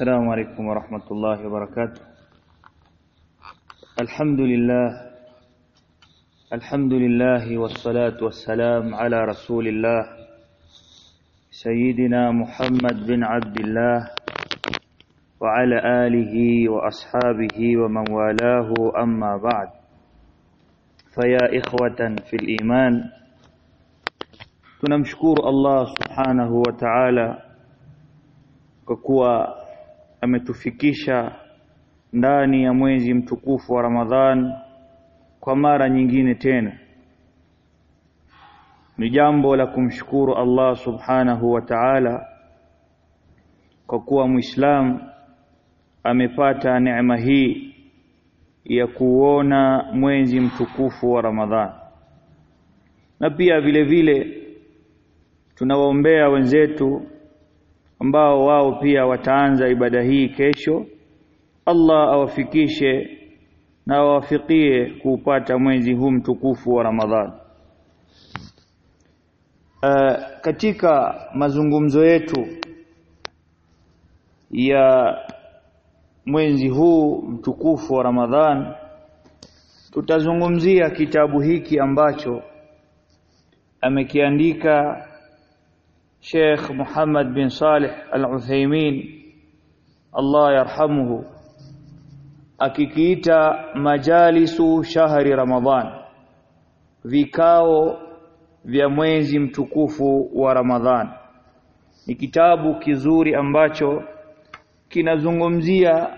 السلام عليكم ورحمة الله وبركاته. الحمد لله الحمد لله والصلاة والسلام على رسول الله سيدنا محمد بن عبد الله وعلى آله وأصحابه ومن والاه أما بعد. فيا إخوة في الإيمان tunamshukuru Allah subhanahu wa ta'ala kwa ametufikisha ndani ya mwezi mtukufu wa Ramadhan kwa mara nyingine tena. Ni jambo la kumshukuru Allah subhanahu wa ta'ala kwa kuwa muislam amepata neema hii ya kuona mwezi mtukufu wa Ramadhan. Na pia vile vile tunawaombea wenzetu ambao wao pia wataanza ibada hii kesho Allah awafikishe na awafikie kuupata mwezi huu mtukufu wa Ramadhani. uh, katika mazungumzo yetu ya mwezi huu mtukufu wa Ramadhan tutazungumzia kitabu hiki ambacho amekiandika Sheikh Muhammad bin Saleh Al-Uthaymeen Allah yarhamuhu. Akikiita majalisu shahri Ramadhan vikao vya mwezi mtukufu wa Ramadhan ni kitabu kizuri ambacho kinazungumzia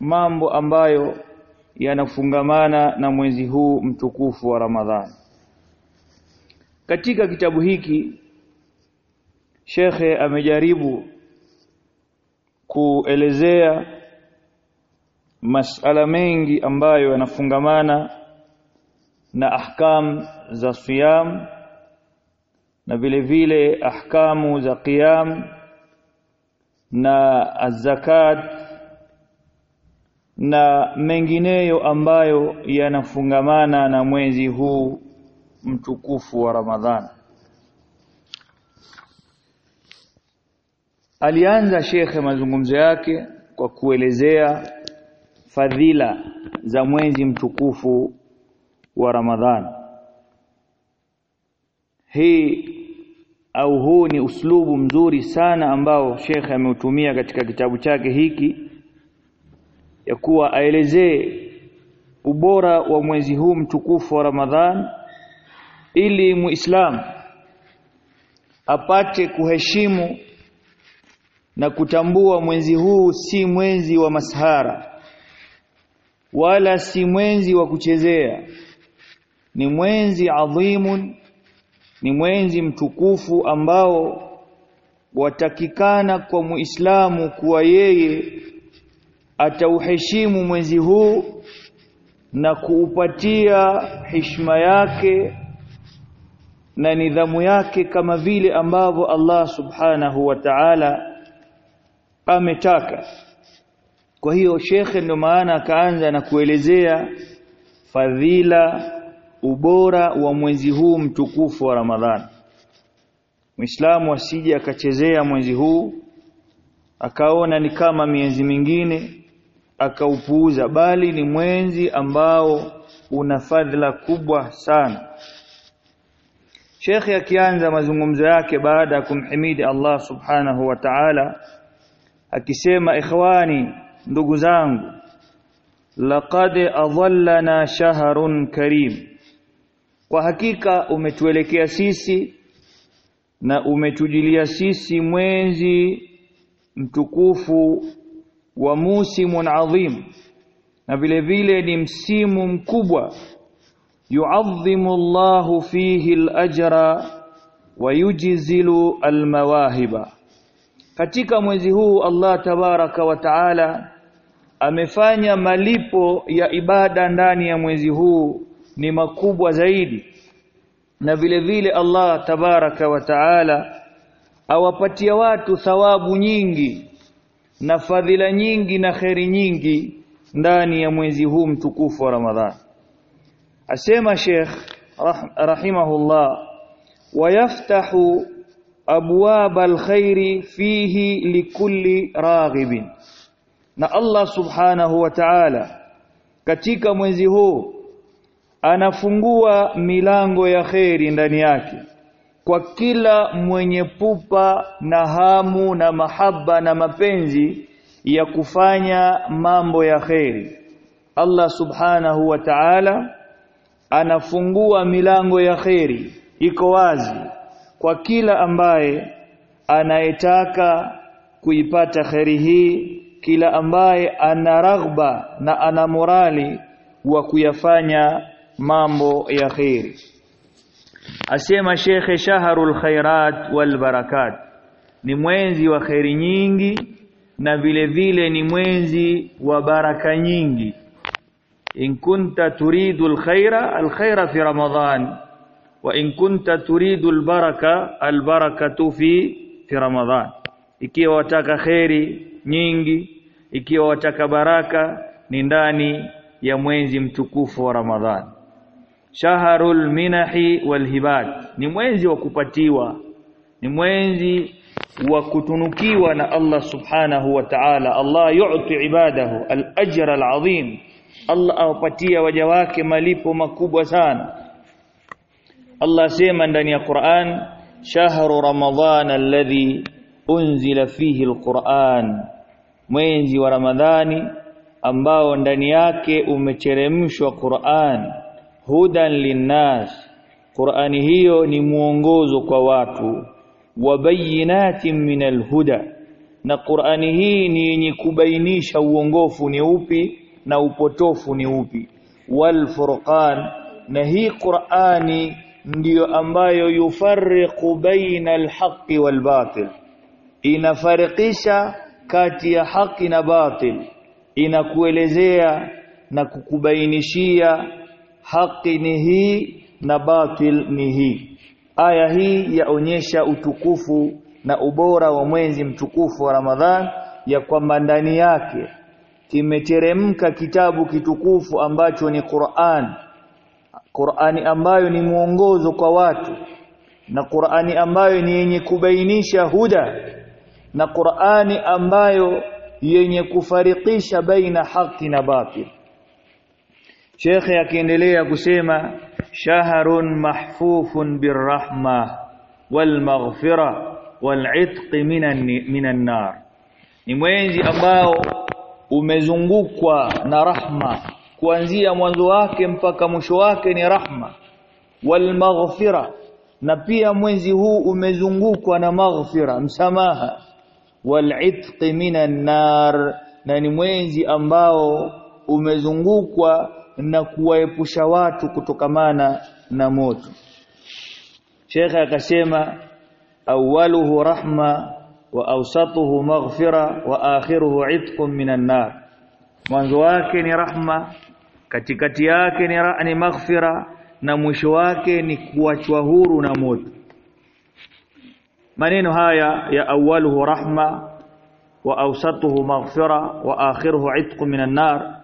mambo ambayo yanafungamana na mwezi huu mtukufu wa Ramadhan katika kitabu hiki shekhe amejaribu kuelezea masala mengi ambayo yanafungamana na ahkam za siyam na vile vile ahkamu za qiyam na azakat na mengineyo ambayo yanafungamana na mwezi huu mtukufu wa Ramadhani alianza shekhe mazungumzo yake kwa kuelezea fadhila za mwezi mtukufu wa Ramadhan. Hii au huu ni uslubu mzuri sana ambao shekhe ameutumia katika kitabu chake hiki ya kuwa aelezee ubora wa mwezi huu mtukufu wa Ramadhan ili muislam apate kuheshimu na kutambua mwezi huu si mwezi wa mashara wala si mwezi wa kuchezea. Ni mwezi adhimun ni mwezi mtukufu ambao watakikana kwa muislamu kuwa yeye atauheshimu mwezi huu na kuupatia heshima yake na nidhamu yake kama vile ambavyo Allah subhanahu wa ta'ala ametaka. Kwa hiyo shekhe ndio maana akaanza na kuelezea fadhila ubora wa mwezi huu mtukufu wa Ramadhani. Muislamu asije akachezea mwezi huu akaona ni kama miezi mingine akaupuuza bali ni mwezi ambao una fadhila kubwa sana. Sheikh akianza mazungumzo yake baada ya kumhimidi Allah subhanahu wa ta'ala akisema ikhwani ndugu zangu laqad adhallana shahrun karim. Kwa hakika umetuelekea sisi na umetujilia sisi mwezi mtukufu wa musimun adhim na vile vile ni msimu mkubwa. Yu'azzimu Allahu fihi al-ajra wa yujzilu al-mawahiba katika mwezi huu Allah tabaraka wa taala amefanya malipo ya ibada ndani ya mwezi huu ni makubwa zaidi. Na vile vile Allah tabaraka wa taala awapatia watu thawabu nyingi na fadhila nyingi na kheri nyingi ndani ya mwezi huu mtukufu wa Ramadhani asema Sheikh rah rahimahullah wayaftahu abwab alkhairi fihi likulli raghibin. Na Allah subhanahu wa ta'ala katika mwezi huu anafungua milango ya kheri ndani yake kwa kila mwenye pupa na hamu na mahaba na mapenzi ya kufanya mambo ya kheri. Allah subhanahu wa ta'ala anafungua milango ya kheri. Iko wazi kwa kila ambaye anayetaka kuipata kheri hii kila ambaye ana raghba na ana morali wa kuyafanya mambo ya kheri. Asema shekhe shaharul khairat wal barakat ni mwenzi wa kheri nyingi na vile vile ni mwenzi wa baraka nyingi. In kunta turidu alkhaira alkhaira fi ramadan wa in kunta turidu albaraka albarakatu fi fi ramadhan ikiwa wataka kheri nyingi. Ikiwa wataka baraka ni ndani ya mwezi mtukufu wa ramadhan shaharul minahi walhibat ni mwezi wa kupatiwa. Ni mwezi wa kutunukiwa na Allah subhanahu wa ta'ala. Allah yu'ti ibadahu al-ajra al-azim. Allah awapatia waja wake malipo makubwa sana Allah sema ndani ya Qur'an shahru ramadhana alladhi unzila fihi alquran. Mwezi wa Ramadhani ambao ndani yake umecheremshwa Qur'an hudan linnas. Qur'ani hiyo ni mwongozo kwa watu wa bayinatin min alhuda na Qur'ani hii ni yenye kubainisha uongofu ni upi na upotofu ni upi. Wal furqan na hii Qur'ani ndiyo ambayo yufarriqu baina alhaqqi walbatil inafarikisha kati ya haki na batil. Inakuelezea na kukubainishia haki ni hii na batil ni hii. Aya hii yaonyesha utukufu na ubora wa mwezi mtukufu wa Ramadhan ya kwamba ndani yake kimeteremka kitabu kitukufu ambacho ni Qur'an Qur'ani ambayo ni mwongozo kwa watu na Qur'ani ambayo ni yenye kubainisha huda na Qur'ani ambayo yenye kufarikisha baina haki na batil. Shekhe akiendelea kusema shahrun mahfufun birrahma walmaghfira wal'itq minan minan nar. Ni mwezi ambao umezungukwa na rahma kuanzia mwanzo wake mpaka mwisho wake ni rahma walmaghfira na pia mwezi huu umezungukwa na maghfira msamaha. Wal'itqi minan nar. Na ni mwezi ambao umezungukwa na kuwaepusha watu kutokamana na moto. Sheikh akasema awwaluhu rahma wa awsatuhu maghfira wa akhiruhu itqun minan nar. Mwanzo wake ni rahma katikati yake ni, ni maghfira na mwisho wake ni kuachwa huru na moto. Maneno haya ya awwaluhu rahma wa awsatuhu maghfira wa akhiruhu itqu minan nar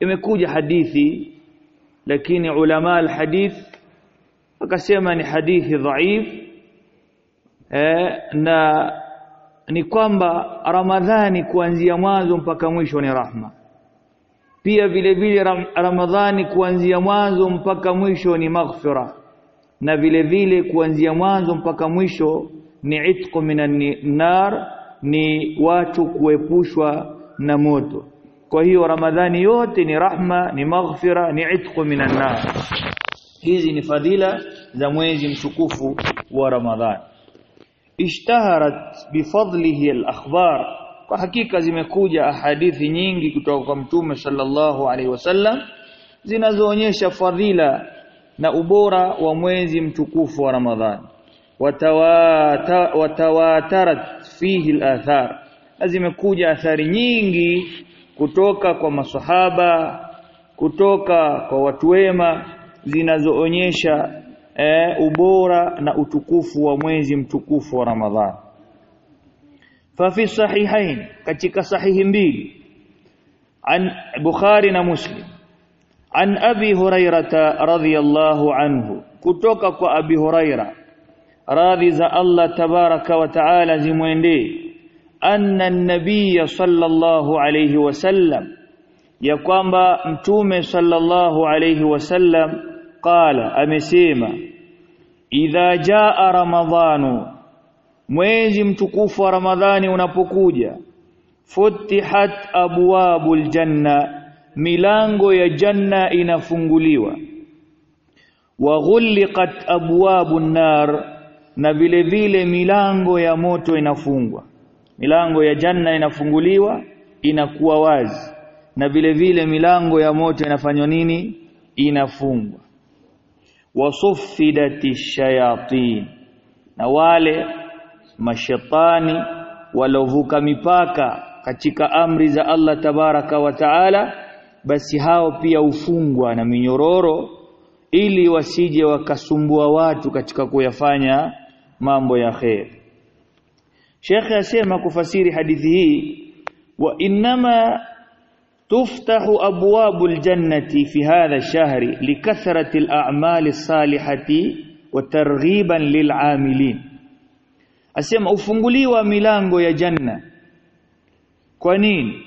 imekuja hadithi lakini ulama alhadith wakasema ni hadithi dhaif eh, na ni kwamba Ramadhani kuanzia mwanzo mpaka mwisho ni rahma pia vile vile Ramadhani kuanzia mwanzo mpaka mwisho ni maghfira. Na vile vile kuanzia mwanzo mpaka mwisho ni itqu minan nar ni watu kuepushwa na moto. Kwa hiyo ramadhani yote ni rahma ni maghfira ni itqu minan nar hizi ni fadhila za mwezi mtukufu wa ramadhani. Ishtaharat bifadlihi al-akhbar kwa hakika zimekuja ahadithi nyingi kutoka kwa mtume sallallahu alaihi wasallam zinazoonyesha fadhila na ubora wa mwezi mtukufu wa ramadhani watawatarat fihi al-athar. Zimekuja athari nyingi kutoka kwa masahaba kutoka kwa watu wema zinazoonyesha eh, ubora na utukufu wa mwezi mtukufu wa Ramadhan fa fi sahihain katika sahihi mbili. An Bukhari na Muslim. An Abi Hurairata radhiyallahu anhu kutoka kwa Abi Huraira. Radhi za Allah tabaraka wa taala zimwendee anna an-nabiy sallallahu alayhi wasallam ya kwamba mtume sallallahu alayhi wasallam qala amesema idha jaa ramadhanu mwezi mtukufu wa ramadhani unapokuja futihat abwabul janna milango ya janna inafunguliwa. Wa ghulqat abwabun nar na vile vile milango ya moto inafungwa. Milango ya janna inafunguliwa inakuwa wazi. Na vile vile milango ya moto inafanywa nini? Inafungwa. Wasuffidatish shayatin na wale mashetani walovuka mipaka katika amri za Allah tabaraka wa taala basi hao pia ufungwa na minyororo ili wasije wakasumbua watu katika kuyafanya mambo ya khair. Sheikh asema kufasiri hadithi hii wa inma tuftahu abwabul jannati fi hadha ash-shahri likathrati al-a'mali as-salihati wa targhiban lil'amilin asema ufunguliwa milango ya janna. Kwa nini?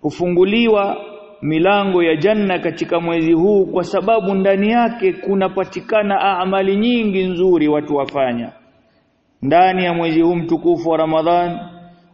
Hufunguliwa milango ya janna katika mwezi huu kwa sababu ndani yake kunapatikana amali nyingi nzuri watu wafanya. Ndani ya mwezi huu mtukufu wa Ramadhan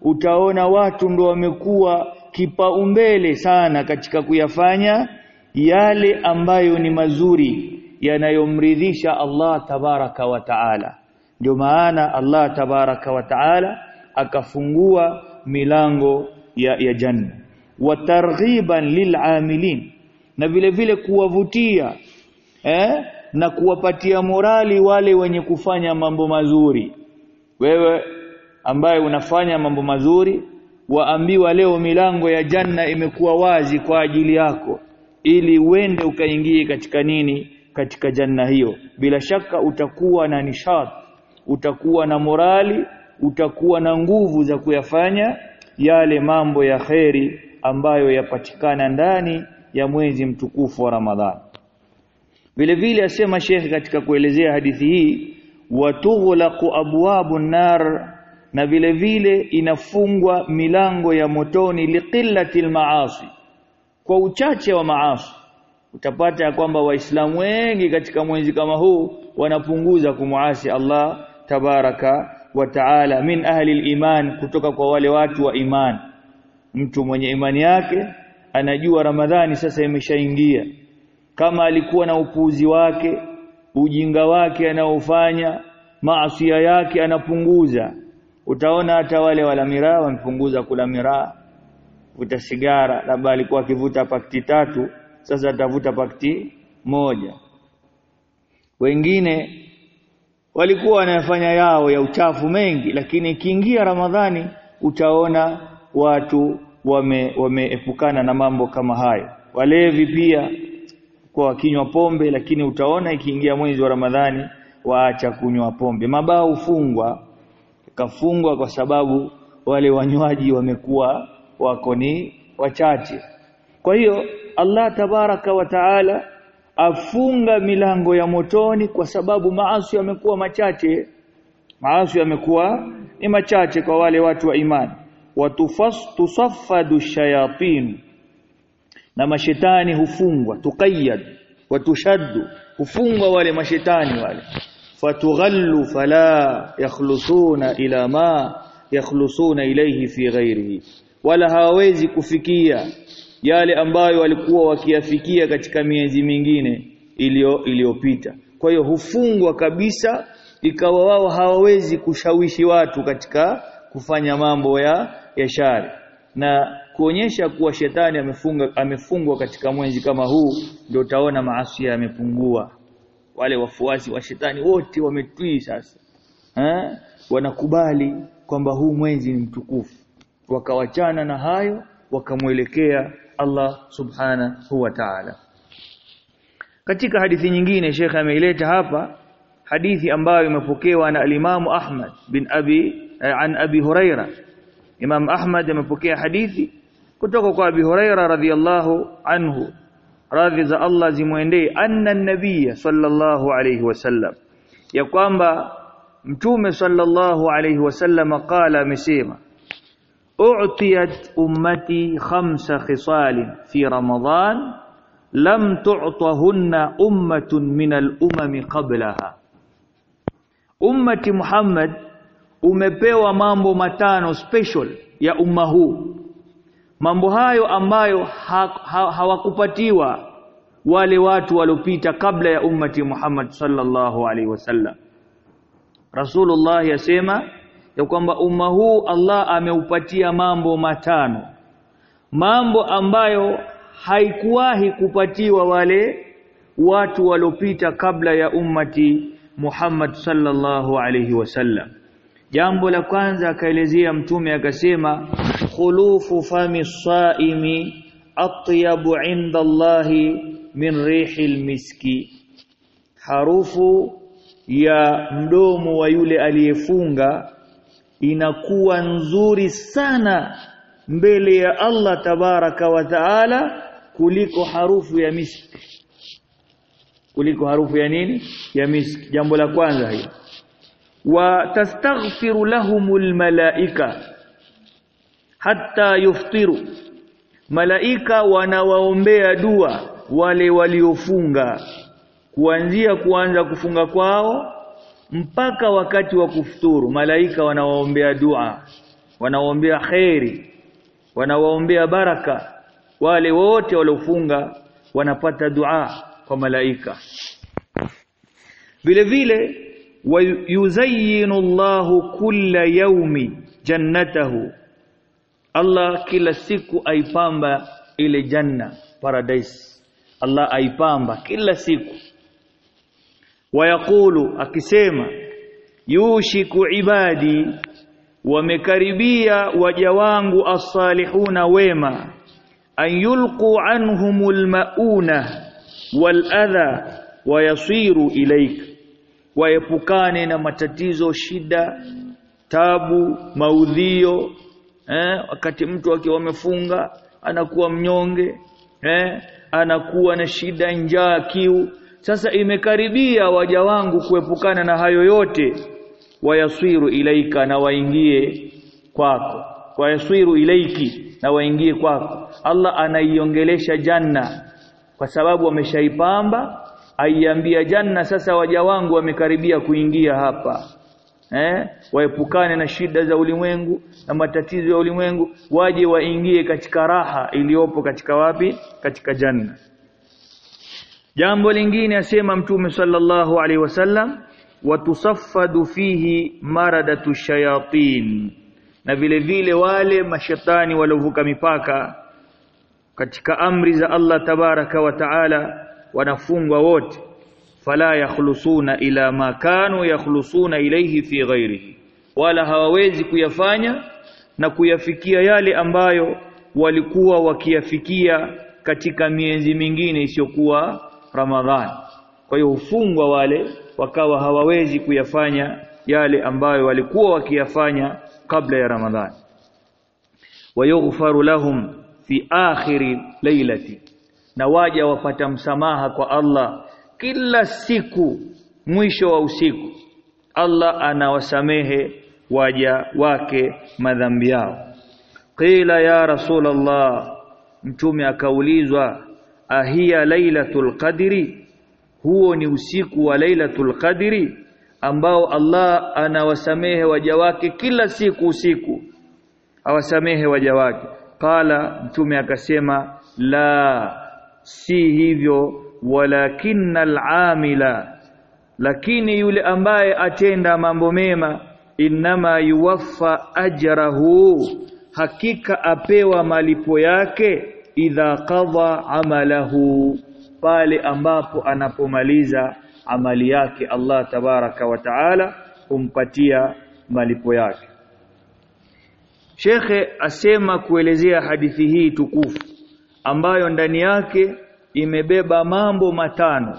utaona watu ndo wamekuwa kipaumbele sana katika kuyafanya yale ambayo ni mazuri yanayomridhisha Allah tabaraka wa taala ndio maana Allah tabaraka wa taala akafungua milango ya, ya janna wa targhiban lil'amilin na vile vile kuwavutia eh na kuwapatia morali wale wenye kufanya mambo mazuri. Wewe ambaye unafanya mambo mazuri waambiwa leo milango ya janna imekuwa wazi kwa ajili yako. Ili uende ukaingie katika nini? Katika janna hiyo. Bila shaka utakuwa na nishat utakuwa na morali utakuwa na nguvu za kuyafanya yale mambo ya kheri ambayo yapatikana ndani ya mwezi mtukufu wa Ramadhani vile vile asema Sheikh katika kuelezea hadithi hii watughlaqu abwabu nar na vile vile inafungwa milango ya motoni liqillati maasi kwa uchache wa maasi. Utapata kwamba waislamu wengi katika mwezi kama huu wanapunguza kumuasi Allah tabaraka wa taala min ahli iman kutoka kwa wale watu wa iman. Mtu mwenye imani yake anajua ramadhani sasa imeshaingia. Kama alikuwa na upuuzi wake ujinga wake anaofanya maasiya yake anapunguza utaona hata wale wala miraa wamepunguza kula miraa vuta sigara labda alikuwa akivuta pakti tatu sasa atavuta pakti moja. Wengine walikuwa wanayafanya yao ya uchafu mengi lakini ikiingia ramadhani utaona watu wameepukana wame na mambo kama hayo. Walevi pia kwa wakinywa pombe lakini utaona ikiingia mwezi wa ramadhani waacha kunywa pombe. Mabao hufungwa kafungwa kwa sababu wale wanywaji wamekuwa wako ni wachache. Kwa hiyo Allah tabaraka wa taala afunga milango ya motoni kwa sababu maasi yamekuwa machache. Maasi yamekuwa ni machache kwa wale watu wa imani. Watufastusaffadu shayatin. Na mashetani hufungwa tuqayyad watushaddu hufungwa wale mashetani wale. Fatughallu fala yakhlusuna ila ma yakhlusuna ilayhi fi ghairihi wala hawawezi kufikia yale ambayo walikuwa wakiyafikia katika miezi mingine iliyo iliyopita. Kwa hiyo hufungwa kabisa ikawa wao hawawezi kushawishi watu katika kufanya mambo ya ya shari. Na kuonyesha kuwa shetani amefunga amefungwa katika mwezi kama huu ndio utaona maasi yamepungua. Wale wafuasi wa shetani wote wametwii sasa ha? wanakubali kwamba huu mwezi ni mtukufu. Wakawachana na hayo wakamwelekea Allah subhanahu wa ta'ala. Katika hadithi nyingine Sheikh ameileta hapa hadithi ambayo imepokewa na alimamu Ahmad bin Abi an Abi Huraira. Imam Ahmad amepokea hadithi kutoka kwa Abi Huraira radhiyallahu anhu. Radhi za Allah zimwendee anna nabiyya sallallahu alayhi wasallam ya kwamba mtume sallallahu alayhi wasallam qala amesema u'tiyat ummati khamsa khisalin fi ramadan lam tu'tahunna ummatun min al-umami qablaha ummati Muhammad umepewa mambo matano special ya umma huu mambo hayo ambayo ha, ha, hawakupatiwa wale watu waliopita kabla ya ummati Muhammad sallallahu alaihi wasallam Rasulullah yasema ya kwamba umma huu Allah ameupatia mambo matano. Mambo ambayo haikuwahi kupatiwa wale watu waliopita kabla ya ummati Muhammad sallallahu alayhi wasallam jambo la kwanza akaelezea mtume akasema khulufu fami saimi atyabu inda Allahi min rihil miski. Harufu ya mdomo wa yule aliyefunga inakuwa nzuri sana mbele ya Allah tabaraka wa taala kuliko harufu ya miski. Kuliko harufu ya nini? Ya miski. Jambo la kwanza hilo wa tastaghfiru lahumul malaika hatta yuftiru. Malaika wanawaombea dua wale waliofunga. Kuanzia kuanza kufunga kwao mpaka wakati wa kufuturu malaika wanawaombea dua wanawaombea khairi wanawaombea baraka. Wale wote waliofunga wanapata dua kwa malaika. Vile vile yuzayyinullahu kulla yaumi jannatahu. Allah kila siku aipamba ile janna paradise. Allah aipamba kila siku wayaqulu akisema yushiku ibadi wamekaribia waja wangu as-salihuna wema an anhumul mauna wal adha wayasiru ilaika waepukane na matatizo shida tabu maudhio eh, wakati mtu akiwa amefunga anakuwa mnyonge eh, anakuwa na shida njaa kiu sasa imekaribia waja wangu kuepukana na hayo yote. Wayaswiru ilaika na waingie kwako. Wayaswiru ilaiki na waingie kwako. Allah anaiongelesha janna kwa sababu ameshaipamba aiambia janna sasa waja wangu wamekaribia kuingia hapa. Eh? Waepukane na shida za ulimwengu na matatizo ya ulimwengu. Waje waingie katika raha iliyopo katika wapi? Katika janna jambo lingine asema mtume sallallahu alaihi wasallam watusaffadu fihi maradatu shayatin. Na vile vile wale mashetani walovuka mipaka katika amri za Allah tabaraka wa taala wanafungwa wote. Fala yakhlusuna ila ma kanu yakhlusuna ilayhi fi ghairihi wala hawawezi kuyafanya na kuyafikia yale ambayo walikuwa wakiyafikia katika miezi mingine isiyokuwa Ramadhani kwa hiyo hufungwa wale wakawa hawawezi kuyafanya yale ambayo walikuwa wakiyafanya kabla ya Ramadhani wayughfaru lahum fi akhiri lailati na waja wapata msamaha kwa Allah kila siku mwisho wa usiku. Allah anawasamehe waja wake madhambi yao. Qila ya rasulullah mtume akaulizwa ahia lailatul qadri? Huo ni usiku wa lailatul qadri ambao Allah anawasamehe waja wake kila siku usiku. Awasamehe waja wake. Qala mtume akasema la si hivyo walakinnal amila lakini yule ambaye atenda mambo mema innama yuwaffa ajrahu. Hakika apewa malipo yake idha qadha amalahu pale ambapo anapomaliza amali yake Allah tabaraka wa taala humpatia malipo yake. Shekhe asema kuelezea hadithi hii tukufu ambayo ndani yake imebeba mambo matano.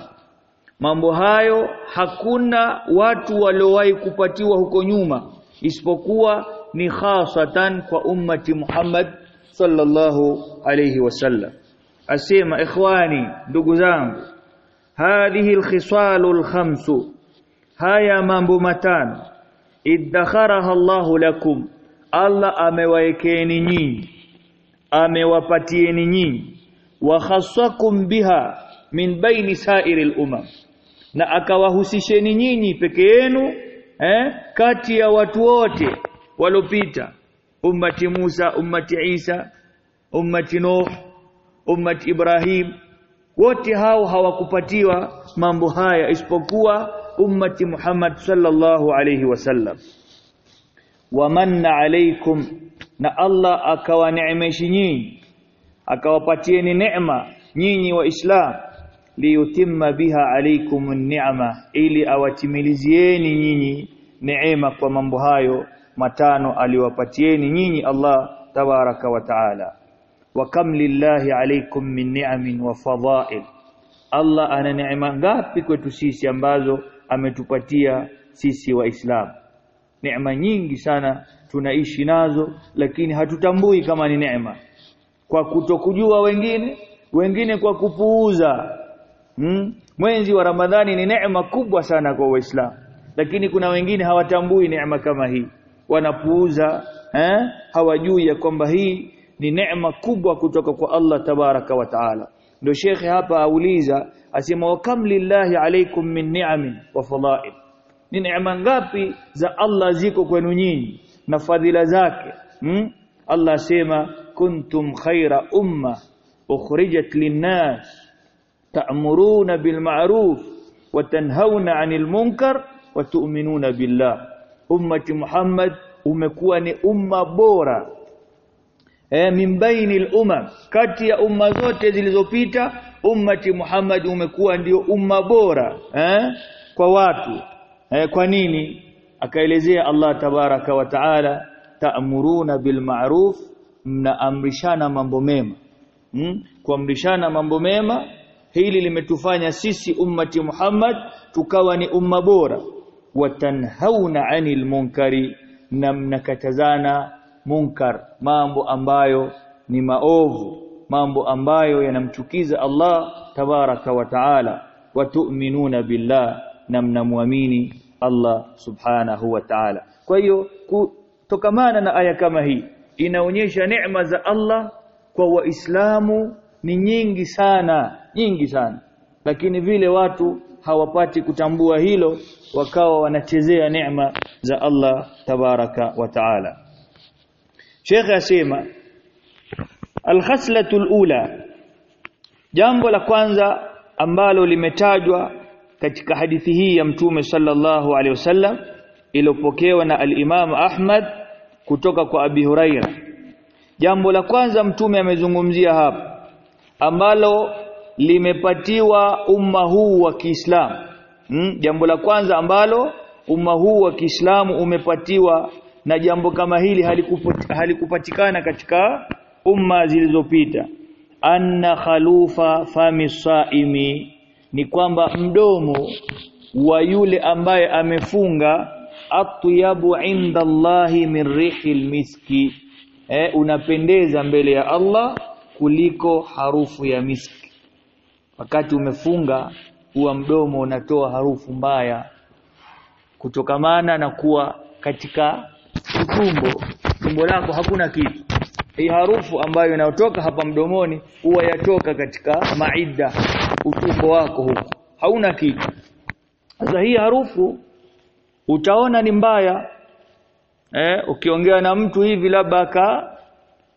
Mambo hayo hakuna watu waliowahi kupatiwa huko nyuma isipokuwa ni khasatan kwa ummati Muhammad sallallahu alayhi wasallam asema ikhwani ndugu zangu hadhihi alkhisalu alkhamsu haya mambo matano iddakharaha Allahu lakum Allah amewaekeeni nyinyi amewapatieni nyinyi wa khassakum biha min baini sairil umam na akawahusisheni nyinyi peke yenu eh, kati ya watu wote walopita ummati Musa ummati Isa ummati Nuh ummati Ibrahim. Wote hao hawakupatiwa mambo haya isipokuwa ummati Muhammad sallallahu alayhi wasallam wamanna alaykum na Allah akawaneemeshi nyinyi akawapatieni neema nyinyi waislam. Liyutimma biha alaykum ni'ma ili awatimilizieni nyinyi neema kwa mambo hayo matano aliwapatieni nyinyi Allah tabaraka wa taala. Wa kam lillahi alaykum min ni'amin wa fadha'il. Allah ana neema ngapi kwetu sisi ambazo ametupatia sisi waislamu neema nyingi sana tunaishi nazo lakini hatutambui kama ni neema. Kwa kutokujua wengine wengine kwa kupuuza hmm? mwezi wa Ramadhani ni neema kubwa sana kwa Waislamu lakini kuna wengine hawatambui neema kama hii wanapuuza eh? hawajui ya kwamba hii ni neema kubwa kutoka kwa Allah tabaraka wa taala ndio shekhe hapa auliza asema wa kam lillahi alaikum min ni'amin wa fadail ni neema ngapi za Allah ziko kwenu nyinyi na fadhila zake hmm? Allah asema kuntum khaira umma ukhrijat linnas ta'muruna bil ma'ruf wa tanhauna 'anil munkar wa tu'minuna billah ummati Muhammad umekuwa ni umma bora. Eh min bainil umam kati ya umma zote zilizopita ummati Muhammad umekuwa ndio umma bora. Eh kwa watu. Eh kwa nini? Akaelezea Allah tabaraka wa taala ta'muruna bil ma'ruf mnaamrishana mambo mema. Hmm? kuamrishana mambo mema hili limetufanya sisi ummati Muhammad tukawa ni umma bora watanhauna anil munkari na mnakatazana munkar mambo ambayo ni maovu mambo ambayo yanamchukiza Allah tabaraka wa taala watu'minuna billah na mnamwamini Allah subhanahu wa ta'ala. Kwa hiyo kutokamana na aya kama hii inaonyesha neema za Allah kwa waislamu ni nyingi sana nyingi sana. Lakini vile watu hawapati kutambua hilo wakawa wanachezea neema za Allah tabaraka wa taala. Sheikh asema alkhaslatu alula jambo la kwanza ambalo limetajwa katika hadithi hii ya mtume sallallahu alaihi wasallam iliyopokewa na al-Imam Ahmad kutoka kwa Abi Huraira. Jambo la kwanza mtume amezungumzia hapa ambalo limepatiwa umma huu wa Kiislamu hmm? jambo la kwanza ambalo umma huu wa Kiislamu umepatiwa na jambo kama hili halikupatikana katika umma zilizopita. Anna khalufa fami saimi. Ni kwamba mdomo wa yule ambaye amefunga atyabu inda Allahi min rihil miski. Eh, unapendeza mbele ya Allah kuliko harufu ya miski. Wakati umefunga huwa mdomo unatoa harufu mbaya kutokamana na kuwa katika tumbo tumbo lako hakuna kitu. Hii harufu ambayo inayotoka hapa mdomoni huwa yatoka katika maida utumbo wako huko hauna kitu. Sasa hii harufu utaona ni mbaya eh ukiongea na mtu hivi labda aka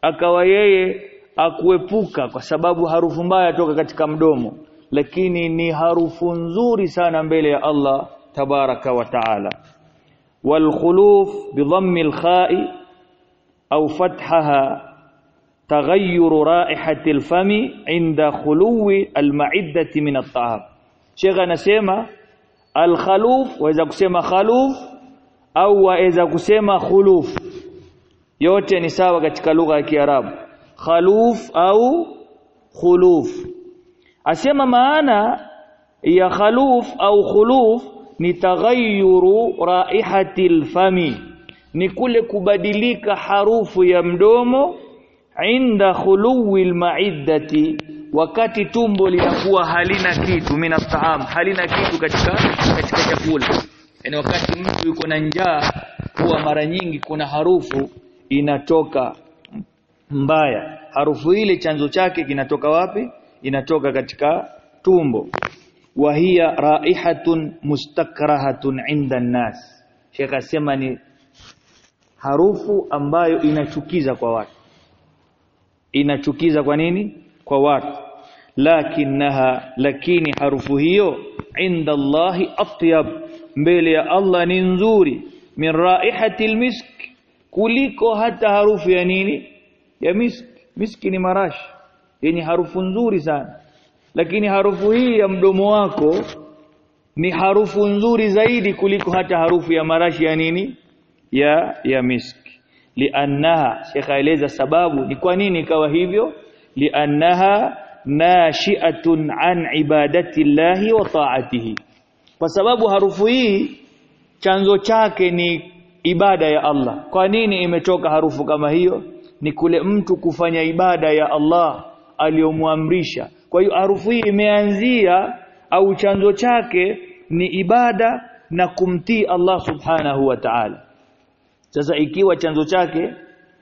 akawa yeye akuepuka kwa sababu harufu mbaya toka katika mdomo lakini ni harufu nzuri sana mbele ya Allah tabaraka wa taala والخلوف بضم الخاء أو فتحها تغير رائحة الفم عند خلو المعدة من الطعام شيخ anasema الخلوف waweza kusema khaluf au waweza kusema khuluf yote ni sawa katika lugha ya Kiarabu khaluf au khuluf asema maana ya khaluf au khuluf ni taghayyuru raihatil fami. Ni kule kubadilika harufu ya mdomo inda khuluwi ma'iddati. Wakati tumbo linakuwa halina kitu minastaham halina kitu katika katika chakula. Yani wakati mtu yuko na njaa huwa mara nyingi kuna harufu inatoka mbaya. Harufu ile chanzo chake kinatoka wapi inatoka katika tumbo. Wa hiya raihatun mustakrahatun inda nas Sheikh asema ni harufu ambayo inachukiza kwa watu. Inachukiza kwa nini? Kwa watu. Lakinaha lakini harufu hiyo inda Allahi atyab. Mbele ya Allah ni nzuri. Min raihati almisk. Kuliko hata harufu ya nini? Ya misk. Miski ni marashi yenye harufu nzuri sana. Lakini harufu hii ya mdomo wako ni harufu nzuri zaidi kuliko hata harufu ya marashi ya nini? Ya ya miski liannaha shekha aeleza sababu. Ni kwa nini ikawa hivyo? Liannaha nashi'atun an ibadati llahi wa ta'atihi. Kwa sababu harufu hii chanzo chake ni ibada ya Allah. Kwa nini imetoka harufu kama hiyo? Ni kule mtu kufanya ibada ya Allah aliyomwamrisha. Kwa hiyo harufu hii imeanzia au chanzo chake ni ibada na kumtii Allah subhanahu wa ta'ala. Sasa ikiwa chanzo chake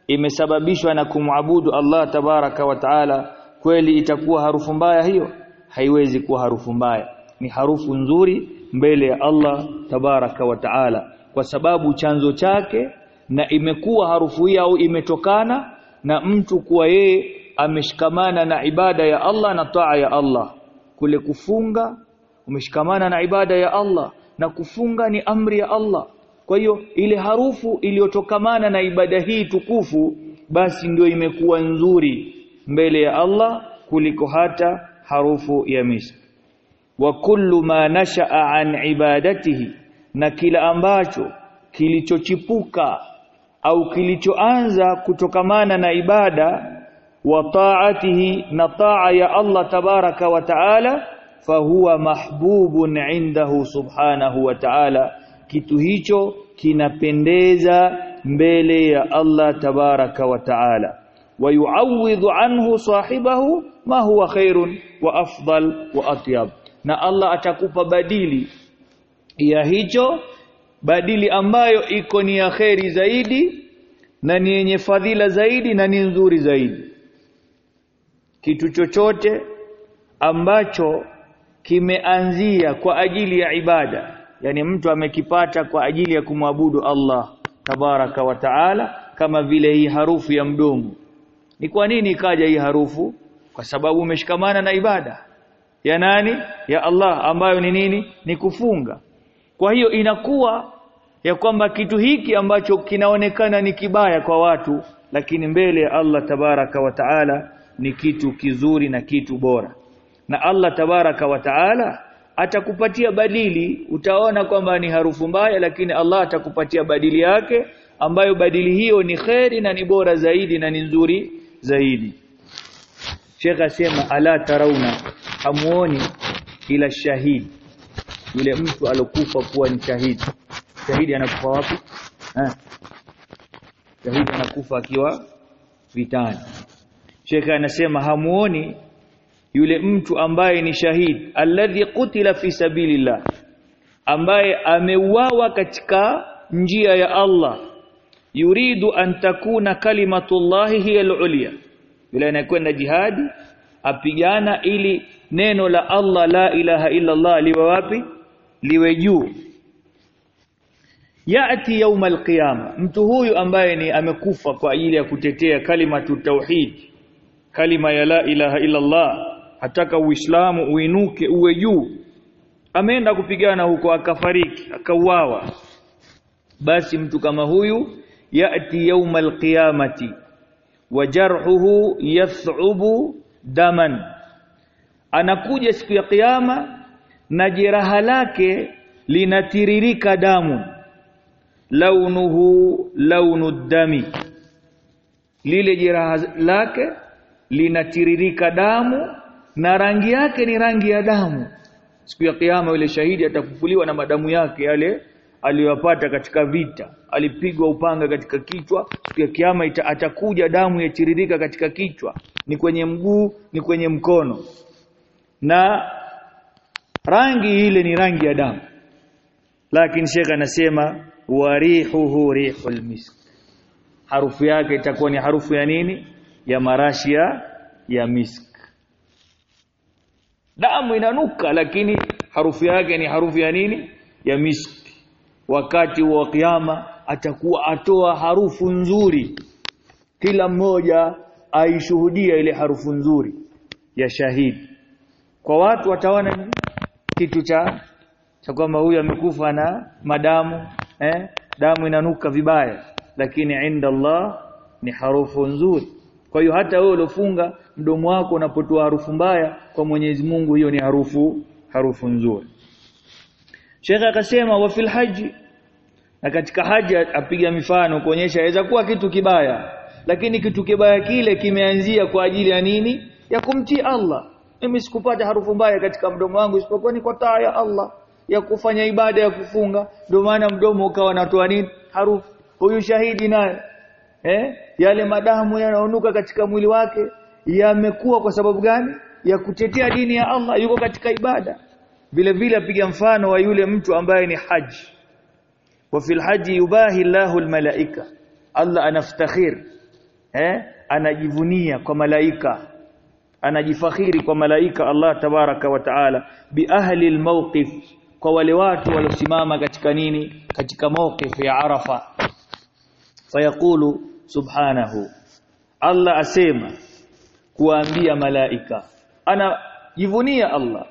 imesababishwa na kumwabudu Allah tabaraka wa taala kweli itakuwa harufu mbaya hiyo? Haiwezi kuwa harufu mbaya. Ni harufu nzuri mbele ya Allah tabaraka wa taala. Kwa sababu chanzo chake na imekuwa harufu hii au imetokana na mtu kuwa yeye ameshikamana na ibada ya Allah na taa ya Allah. Kule kufunga umeshikamana na ibada ya Allah na kufunga ni amri ya Allah. Kwa hiyo ile harufu iliyotokamana na ibada hii tukufu basi ndio imekuwa nzuri mbele ya Allah kuliko hata harufu ya misk wa kullu ma nashaa an ibadatihi na kila ambacho kilichochipuka au kilichoanza kutokamana na ibada wa taatihi na taa ya Allah tabaraka wa taala fahuwa mahbubun indahu subhanahu wa ta'ala. Kitu hicho kinapendeza mbele ya Allah tabaraka wa taala. Wayuawidhu anhu sahibahu ma huwa khairun wa afdal wa atyab. Na Allah atakupa badili ya hicho badili ambayo iko ni ya kheri zaidi na ni yenye fadhila zaidi na ni nzuri zaidi kitu chochote ambacho kimeanzia kwa ajili ya ibada. Yani mtu amekipata kwa ajili ya kumwabudu Allah tabaraka wa taala kama vile hii harufu ya mdomo. Ni kwa nini ikaja hii harufu? Kwa sababu umeshikamana na ibada. Ya nani? Ya Allah ambayo ni nini? Ni kufunga. Kwa hiyo inakuwa ya kwamba kitu hiki ambacho kinaonekana ni kibaya kwa watu lakini mbele ya Allah tabaraka wa taala ni kitu kizuri na kitu bora. Na Allah tabaraka wa taala atakupatia badili. Utaona kwamba ni harufu mbaya lakini Allah atakupatia badili yake ambayo badili hiyo ni kheri na ni bora zaidi na ni nzuri zaidi. Sheikh asema ala tarauna amuoni ila shahidi yule mtu alokufa kuwa ni shahidi shahidi anakufa wapi? Eh shahidi anakufa akiwa vitani Sheikh anasema hamuoni yule mtu ambaye ni shahid alladhi qutila fi sabilillah ambaye ameuawa katika njia ya Allah. Yuridu an takuna kalimatullah hiya al-ulya. Yule anayekwenda jihadi apigana ili neno la Allah la ilaha illa Allah liwe wapi? Liwe juu. Yati yauma alqiyama. Mtu huyu ambaye ni amekufa kwa ajili ya kutetea kalimatu tauhid kalima ya la ilaha illa Allah ataka uislamu uinuke uwe juu. Ameenda kupigana huko akafariki akauawa. Basi mtu kama huyu yati yaumal qiyamati wa jarhuhu yath'ubu daman. Anakuja siku ya kiyama na jeraha lake linatiririka damu. Launuhu launu dami. Lile jeraha lake linatiririka damu na rangi yake ni rangi ya damu. Siku ya kiyama yule shahidi atafufuliwa na madamu yake yale aliyopata katika vita. Alipigwa upanga katika kichwa. Siku ya kiyama ita, atakuja damu yatiririka katika kichwa. Ni kwenye mguu ni kwenye mkono. Na rangi ile ni rangi ya damu. Lakini shekha anasema warihuhu rihul misk. Harufu yake itakuwa ni harufu ya nini ya marashi ya misk. Damu inanuka lakini harufu yake ni harufu ya nini? Ya misk. Wakati wa kiyama atakuwa atoa harufu nzuri. Kila mmoja aishuhudia ile harufu nzuri ya shahidi. Kwa watu wataona kitu cha cha kwamba huyu amekufa na madamu eh? Damu inanuka vibaya lakini inda Allah ni harufu nzuri kwa hiyo hata wewe uliofunga mdomo wako unapotoa harufu mbaya kwa Mwenyezi Mungu hiyo ni harufu harufu nzuri. Sheikh akasema wa fil haji na katika haji apiga mifano kuonyesha inaweza kuwa kitu kibaya lakini kitu kibaya kile kimeanzia kwa ajili ya nini? Ya kumtii Allah. Mimi sikupata harufu mbaya katika mdomo wangu isipokuwa ni kwa taa ya Allah ya kufanya ibada ya kufunga. Ndio maana mdomo ukawa natoa nini? Harufu. Huyu shahidi naye eh? Yale madamu yanaonuka katika mwili wake yamekuwa kwa sababu gani? Ya kutetea dini ya Allah yuko katika ibada. Vile vile apiga mfano wa yule mtu ambaye ni haji. Wa fil haji yubahi Allahu almalaika. Allah anaftakhir eh? Anajivunia kwa malaika. Anajifakhiri kwa malaika Allah tabaraka wa taala. Bi ahli almawqif. Kwa wale watu waliosimama katika nini? Katika mawqif ya Arafa. Fayaqulu subhanahu. Allah asema kuambia malaika. Anajivunia Allah.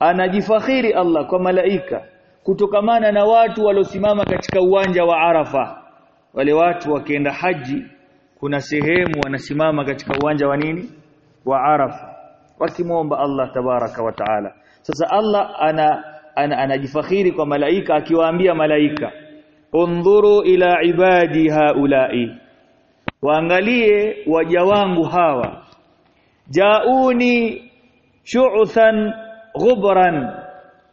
Anajifakhiri Allah kwa malaika kutokamana na watu waliosimama katika uwanja wa Arafa. Wale watu wakienda haji kuna sehemu wanasimama katika uwanja wa nini? Wa Arafa wakimwomba Allah tabaraka wa taala. Sasa Allah ana anajifakhiri ana, kwa malaika akiwaambia malaika undhuru ila ibadi haulai waangalie waja wangu hawa. Jauni shu'than ghubran.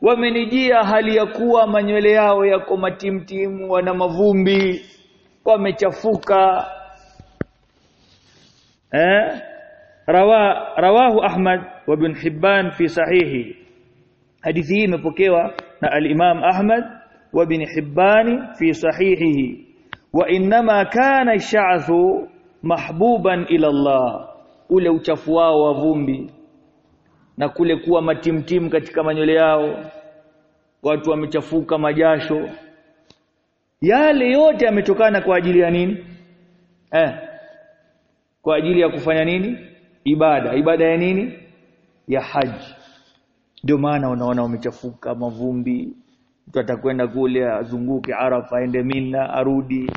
Wamenijia hali ya kuwa manywele yao yako matimtimu wana mavumbi wamechafuka. Eh? Rawa rawahu ahmad wa ibn hibban fi sahihi. Hadithi hii imepokewa na al-imam ahmad wa ibn hibban fi sahihihi inma kana ash-sha'thu mahbuban ila Allah ule uchafu wao wa vumbi na kule kuwa matimtim katika manywele yao watu wamechafuka majasho. Yale yote yametokana kwa ajili ya nini? Eh kwa ajili ya kufanya nini? Ibada. Ibada ya nini? Ya haji. Ndio maana unaona wamechafuka mavumbi mtu atakwenda kule azunguke Arafa aende Mina arudi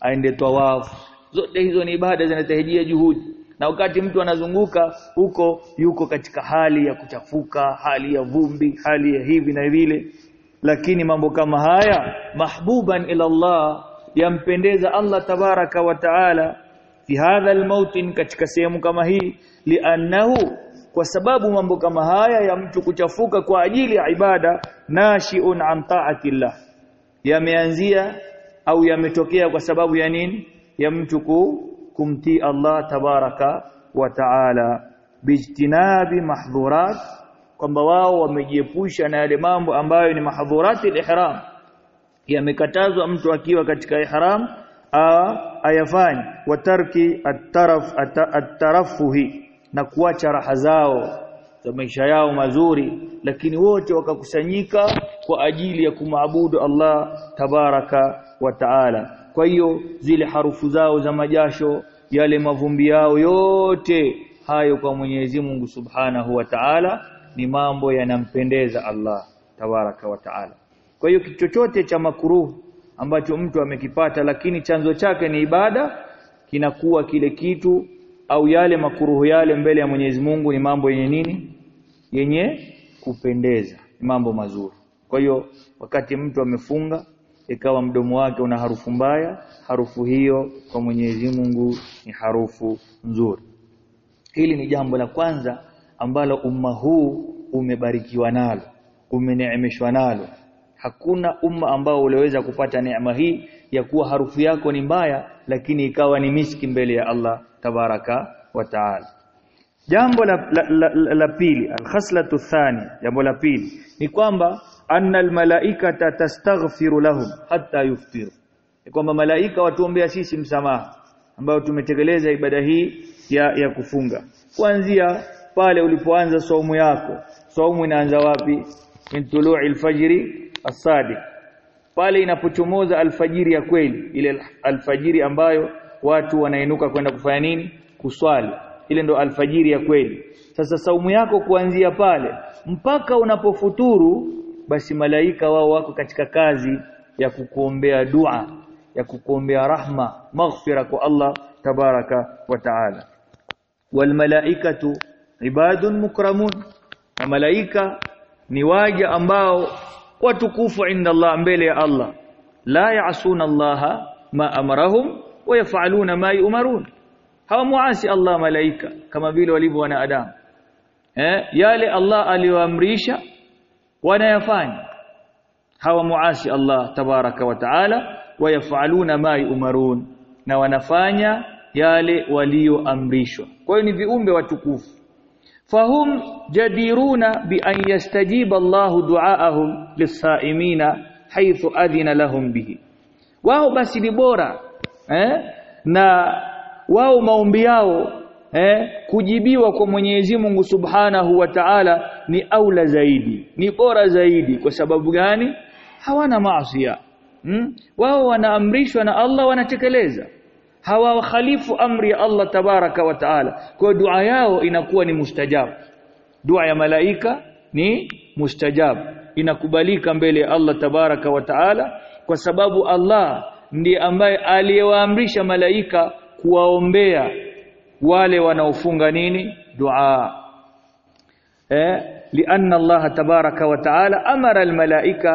aende tawafu zote hizo ni ibada zinahitaji juhudi. Na wakati mtu anazunguka huko yuko katika hali ya kuchafuka hali ya vumbi hali ya hivi na vile. Lakini mambo kama haya mahbuban ila Allah yampendeza Allah tabaraka wa taala. Fi hadha al katika sehemu kama hii liannahu kwa sababu mambo kama haya ya mtu kuchafuka kwa ajili ya ibada nashiun an ta'atillah. Yameanzia au yametokea kwa sababu ya nini? Ya mtu kumtii Allah tabaraka wa taala. Bijtinabi mahdhurat kwamba wao wamejiepusha na yale mambo ambayo ni mahdhurati ihram. Yamekatazwa mtu akiwa katika ihram ayafanye watarki at-taraf at-tarafuhi na kuacha raha zao za maisha yao mazuri lakini wote wakakusanyika kwa ajili ya kumwabudu Allah tabaraka wa taala. Kwa hiyo zile harufu zao za majasho yale mavumbi yao yote hayo kwa Mwenyezi Mungu Subhanahu wa Ta'ala ni mambo yanampendeza Allah tabaraka wa Ta'ala. Kwa hiyo kichochote chochote cha makuruhu ambacho mtu amekipata lakini chanzo chake ni ibada kinakuwa kile kitu au yale makuruhu yale mbele ya Mwenyezi Mungu ni mambo yenye nini? Yenye kupendeza mambo mazuri. Kwa hiyo wakati mtu amefunga ikawa mdomo wake una harufu mbaya harufu hiyo kwa Mwenyezi Mungu ni harufu nzuri. Hili ni jambo la kwanza ambalo umma huu umebarikiwa nalo umeneemeshwa nalo. Hakuna umma ambao uliweza kupata neema hii ya kuwa harufu yako ni mbaya lakini ikawa ni miski mbele ya Allah tabaraka wa taala. Jambo la, la, la, la, la pili alkhaslatu thani jambo la pili ni kwamba anna almalaikata tastaghfiru lahum hatta yuftiru. Ni kwamba malaika watuombea sisi msamaha ambao tumetekeleza ibada hii ya, ya kufunga. Kuanzia pale ulipoanza saumu yako. Saumu inaanza wapi? Min tulu'i as-sadiq. Pale inapochomoza alfajiri ya kweli ile alfajiri ambayo watu wanainuka kwenda kufanya nini? Kuswali. Ile ndo alfajiri ya kweli. Sasa saumu yako kuanzia pale mpaka unapofuturu basi malaika wao wako katika kazi ya kukuombea dua ya kukuombea rahma maghfira kwa Allah tabaraka wa taala. Wal malaikatu ibadun mukramun. Na malaika ni waja ambao watukufu inda Allah mbele ya Allah. La yaasuna Allah ma amarahum wa yafaluna ma yumarun hawamuasi Allah malaika kama vile walivyo wanadamu eh yale Allah aliyoamrisha wanayafanya hawamuasi Allah tabaraka wa taala wayafaluna ma yumarun na wanafanya yale walioamrishwa kwa hiyo ni viumbe watukufu fahum jadiruna bi an yastajiba Allah du'aahum lis-sa'imina haythu adhina lahum bihi wao basi ni bora eh? Na wao maombi yao eh kujibiwa kwa Mwenyezi Mungu Subhanahu wa Ta'ala ni aula zaidi ni bora zaidi. Kwa sababu gani? Hawana maasi hmm? wao wanaamrishwa na Allah wanatekeleza. Hawakhalifu amri ya Allah tabaraka wa taala. Kwa dua yao inakuwa ni mustajab. Dua ya malaika ni mustajab. Inakubalika mbele ya Allah tabaraka wa taala. Kwa sababu Allah ndiye ambaye aliyewaamrisha malaika kuwaombea wale wanaofunga nini dua eh لأن الله تبارك وتعالى أمر الملائكة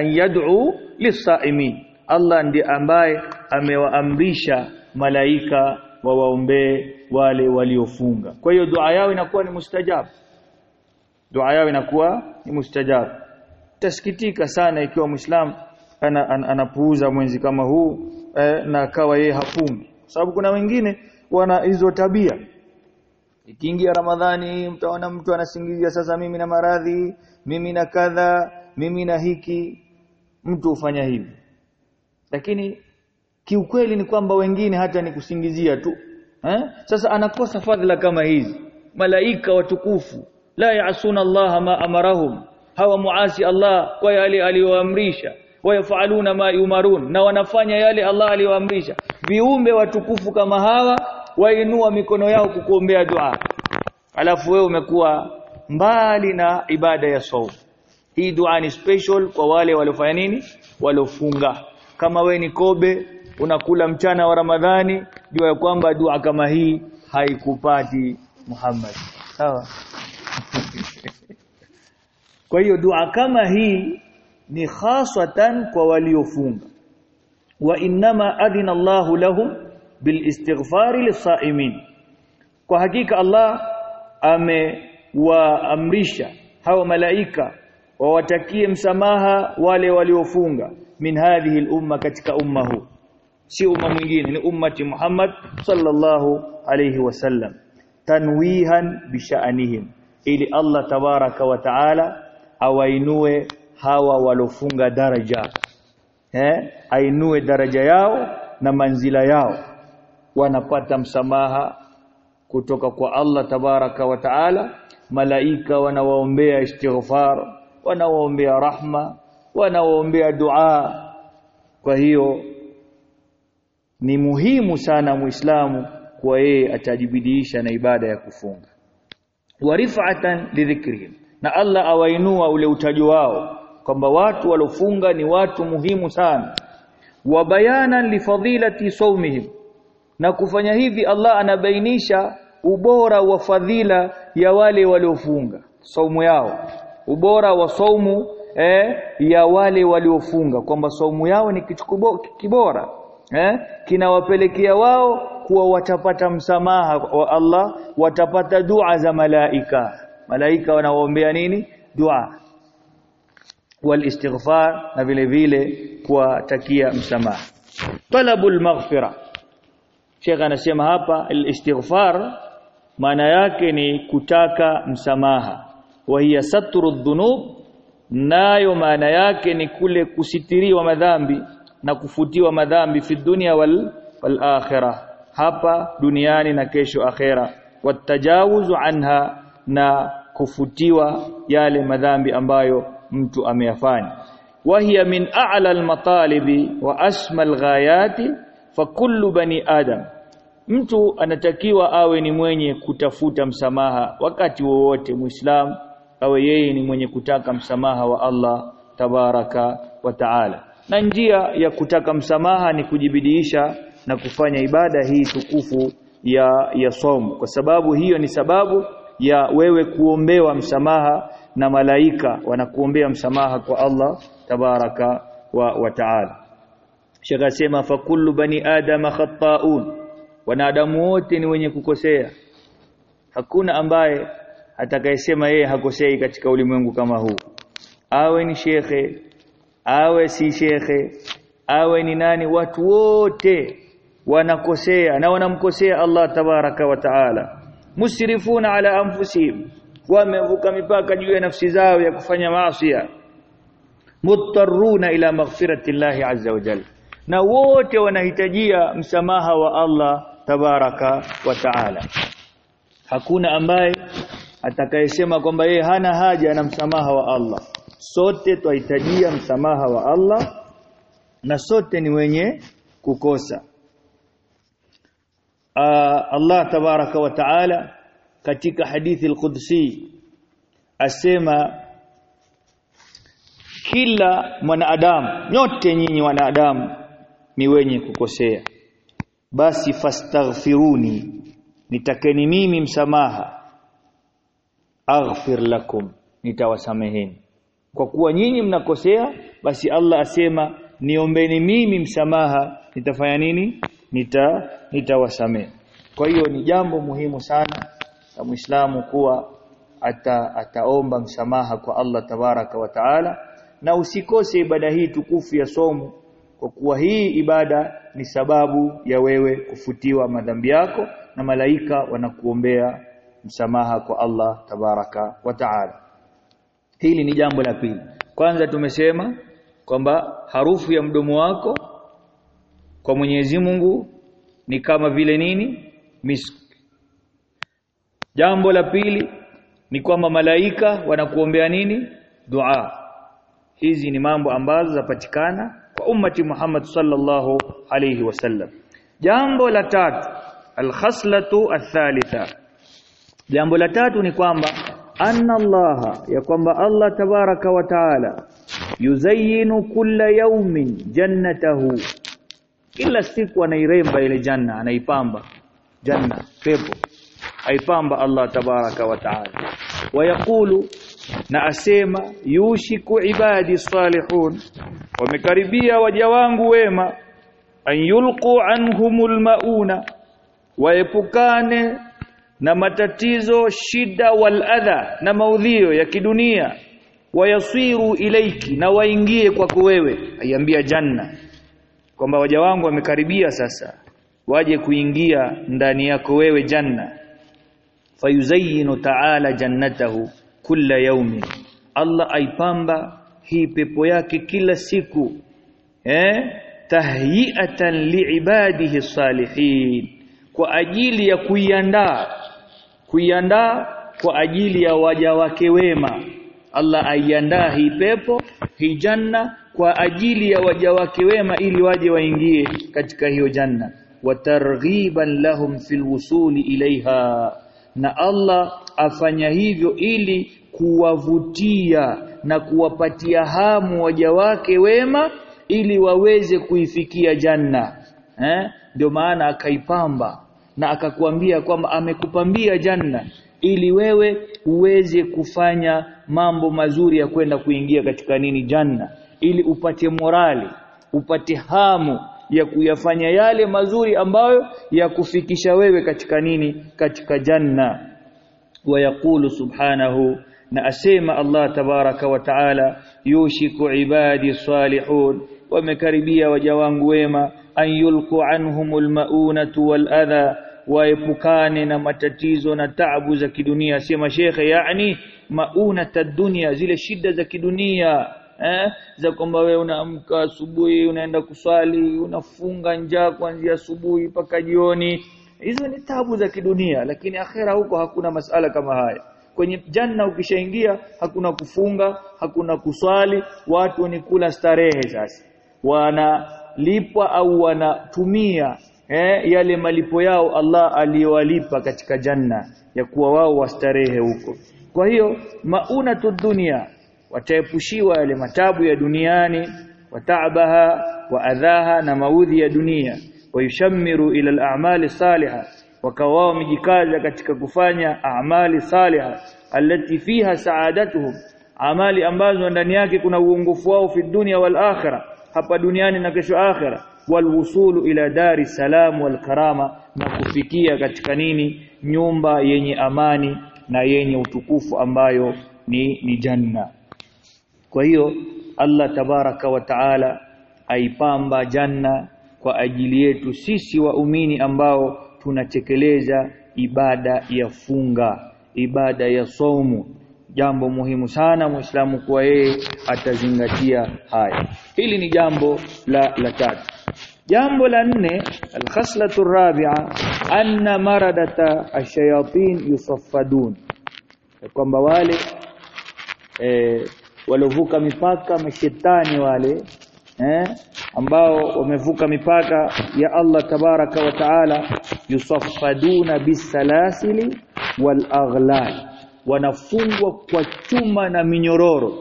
أن يدعوا للصائمين Allah ndiye ambaye amewaamrisha malaika wawaombee wale waliofunga. Kwa hiyo dua yao inakuwa ni mustajab. Dua yao inakuwa ni mustajab. Tasikitika sana ikiwa Muislam ana, ana, anapuuza mwezi kama huu eh, na akawa yeye hafungi. Sababu kuna wengine wana hizo tabia. Ikiingia Ramadhani mtaona mtu anasingizia sasa mimi na maradhi, mimi na kadha, mimi na hiki. Mtu hufanya hivi lakini kiukweli ni kwamba wengine hata ni kusingizia tu eh? sasa anakosa fadhila kama hizi malaika watukufu la yaasuna Allah ma amarahum hawa muasi Allah kwa yale aliyoamrisha wayafaluna ma yumarun na wanafanya yale Allah aliyoamrisha. Viumbe watukufu kama hawa wainua mikono yao kukuombea dua. Alafu wewe umekuwa mbali na ibada ya saum. Hii dua ni special kwa wale waliofanya nini? Waliofunga. Kama we ni kobe unakula mchana wa Ramadhani jua ya kwamba dua kama hii haikupati Muhammad. Sawa? Kwa hiyo dua kama hii ni khasatan kwa waliofunga. Wa innama adina Allahu lahum bilistighfari lisaimin kwa hakika Allah amewaamrisha hawa malaika wawatakie msamaha wale waliofunga min hadhihi al-umma katika umma huu. Si umma mwingine ni ummati Muhammad sallallahu alayhi wasallam tanwihan bisha'anihim ili Allah tabaraka wa taala awainue hawa walofunga daraja. Eh? Ainue daraja yao na manzila yao. Wanapata msamaha kutoka kwa Allah tabaraka wa taala. Malaika wanawaombea istighfar wanawaombea rahma wanawaombea dua. Kwa hiyo ni muhimu sana muislamu kwa yeye atajibidiisha na ibada ya kufunga. Wa rif'atan lidhikrihim na Allah awainua ule utajo wao kwamba watu walofunga ni watu muhimu sana. Wa bayanan lifadilati sawmihim. Na kufanya hivi Allah anabainisha ubora wa fadhila ya wale waliofunga saumu yao. Ubora wa saumu eh, ya wale waliofunga kwamba saumu yao ni kitu kibora eh, kinawapelekea wao kuwa watapata msamaha wa Allah watapata dua za malaika. Malaika wanaoombea nini? Dua wal istighfar na vile vile kuwatakia msamaha. Talabul maghfira. Sheikh anasema hapa al-istighfar maana yake ni kutaka msamaha. Wa hiya satru dhunub nayo maana yake ni kule kusitiriwa madhambi na kufutiwa madhambi fi dunya wal wal akhirah. Hapa duniani na kesho akhera watajawuzu anha na kufutiwa yale madhambi ambayo mtu ameyafanya. A'la al-matalibi wa asma al-ghayati fa kullu bani adam. Mtu anatakiwa awe ni mwenye kutafuta msamaha wakati wowote muislam awe yeye ni mwenye kutaka msamaha wa Allah tabaraka wa taala. Na njia ya kutaka msamaha ni kujibidiisha na kufanya ibada hii tukufu ya ya somo kwa sababu hiyo ni sababu ya wewe kuombewa msamaha na malaika wanakuombea msamaha kwa Allah tabaraka wa, wa taala. Sheikh asema fa kullu bani adama khata'un wanadamu wote ni wenye kukosea. Hakuna ambaye atakayesema yeye hakosei katika ulimwengu kama huu. Awe ni shekhe awe si shekhe awe ni nani watu wote wanakosea na wanamkosea Allah tabaraka wa taala. Musrifuna ala anfusihim wamevuka mipaka juu ya nafsi zao ya kufanya maasi muttaruna ila maghfirati llahi azza wa jalla. Na wote wanahitajia msamaha wa Allah tabaraka wa taala. Hakuna ambaye atakayesema kwamba yeye hana haja na msamaha wa Allah. Sote twahitajia msamaha wa Allah na sote ni wenye kukosa. Uh, Allah tabaraka wa taala katika hadithi al-Qudsi asema kila mwanadamu nyote nyinyi wanadamu ni wenye kukosea. Basi fastaghfiruni nitakeni mimi msamaha. Aghfir lakum nitawasameheni. Kwa kuwa nyinyi mnakosea basi Allah asema niombeni mimi msamaha. Nitafanya nini? Nita nitawasamehe. Kwa hiyo ni jambo muhimu sana la Muislamu kuwa ata, ataomba msamaha kwa Allah tabaraka wa taala na usikose ibada hii tukufu ya somo kwa kuwa hii ibada ni sababu ya wewe kufutiwa madhambi yako na malaika wanakuombea msamaha kwa Allah tabaraka wa taala. Hili ni jambo la pili. Kwanza tumesema kwamba harufu ya mdomo wako kwa Mwenyezi Mungu ni kama vile nini? Misk jambo la pili ni kwamba malaika wanakuombea nini? Dua. Hizi ni mambo ambazo zapatikana kwa ummati Muhammad sallallahu alayhi wasallam jambo la tatu alkhaslatu athalitha jambo la tatu ni kwamba anna Allah ya kwamba Allah tabaraka wa taala yuzayyinu kulla yawmin jannatahu. Kila siku anairemba ile janna anaipamba janna pepo aipamba Allah tabaraka wa taala. Wayaqulu na asema yushiku ibadi salihun. Wamekaribia waja wangu wema an anhumul mauna. Waepukane na matatizo shida wal adha na maudhio ya kidunia. Wayasiru ilaiki na waingie kwako wewe aiambia janna. Kwamba waja wangu wamekaribia sasa waje kuingia ndani yako wewe janna fayuzayyinu ta'ala jannatahu kulla yaumin Allah aipamba hii pepo yake kila siku eh tahyiatan liibadihi salihin kwa ajili ya kuiandaa kuiandaa kwa ajili ya waja wake wema. Allah aiandaa hii pepo hii janna kwa ajili ya waja wake wema ili waje waingie katika hiyo janna. Watarghiban lahum fil wusuli ilaiha na Allah afanya hivyo ili kuwavutia na kuwapatia hamu waja wake wema ili waweze kuifikia janna. Eh? Ndio maana akaipamba na akakwambia kwamba amekupambia janna ili wewe uweze kufanya mambo mazuri ya kwenda kuingia katika nini janna. Ili upate morali upate hamu ya kuyafanya yale mazuri ambayo ya kufikisha wewe katika nini? Katika janna. Wayaqulu subhanahu na asema Allah tabaraka wa taala yushiku ibadi salihun. Wamekaribia waja wangu wema an yulqu anhumul maunatu wal adha. Waepukane na matatizo na taabu za kidunia. Sema shekhe yani maunata dunia zile shida za kidunia eh za kwamba wewe unaamka asubuhi unaenda kuswali unafunga njaa kuanzia asubuhi mpaka jioni. Hizo ni tabu za kidunia lakini akhera huko hakuna masala kama haya. Kwenye janna ukishaingia hakuna kufunga hakuna kuswali watu ni kula starehe sasa. Wanalipwa au wanatumia eh, yale malipo yao Allah aliyowalipa katika janna ya kuwa wao wastarehe huko. Kwa hiyo maunatu dunia wataepushiwa yale matabu ya duniani wataabaha wa adhaha na maudhi ya dunia. Wayushamiru ila al-a'mali salihah wakawa wao wamejikaza katika kufanya amali saliha allati fiha saadatuhum. Amali ambazo ndani yake kuna uongofu wao fi dunya wal akhirah hapa duniani na kesho akhirah. Walwusulu ila dari salam wal karama na kufikia katika nini? Nyumba yenye amani na yenye utukufu ambayo ni ni janna kwa hiyo Allah tabaraka wa taala aipamba janna kwa ajili yetu sisi waumini ambao tunatekeleza ibada ya funga ibada ya saumu. Jambo muhimu sana muislamu kuwa yeye atazingatia haya. Hili ni jambo la la tatu. Jambo la nne alkhaslatu rabi'a anna maradata ashayatin yusaffadun. Kwamba wale e, walovuka mipaka mashetani wale eh, ambao wamevuka mipaka ya Allah tabaraka wa taala yusaffaduna bisalasili wal aghlal. Wanafungwa kwa chuma na minyororo.